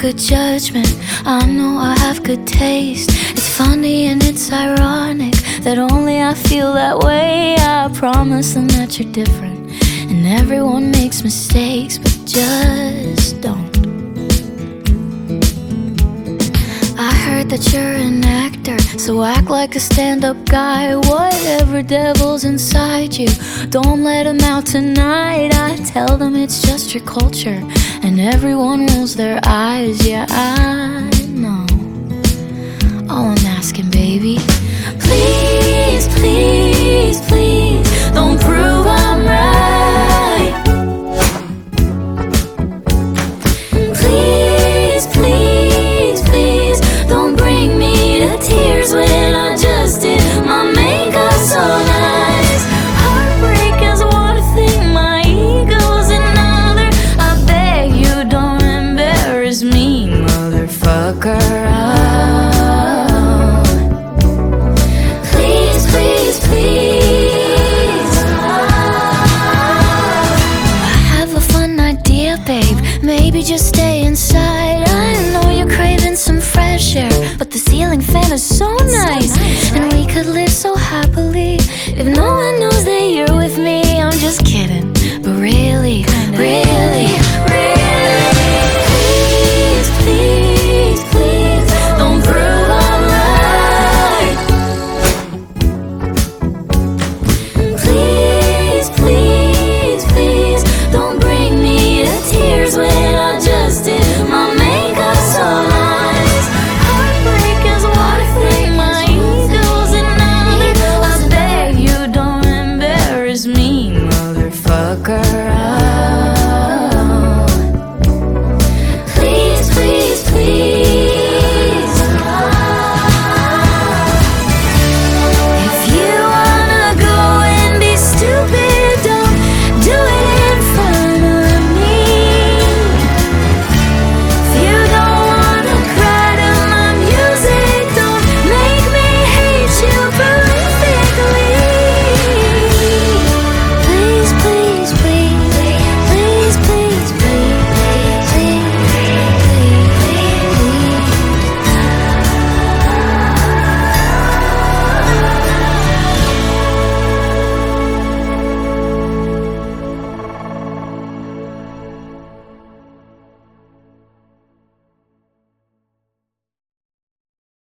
good judgment. I know I have good taste. It's funny and it's ironic that only I feel that way. I promise them that you're different. And everyone makes mistakes, but just don't. That you're an actor, so act like a stand up guy. Whatever devil's inside you, don't let him out tonight. I tell them it's just your culture, and everyone rolls their eyes. Yeah, I Maybe just stay inside. I know you're craving some fresh air, but the ceiling fan is so nice. And we could live so happily if no one knows that you're with me. I'm just kidding, but really,